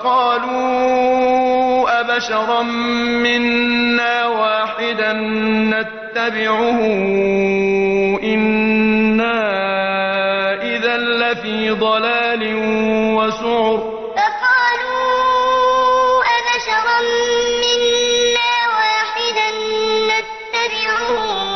فقالوا أبشرا منا واحدا نتبعه إنا إذا لفي ضلال وسعر. فقالوا أبشرا منا واحدا نتبعه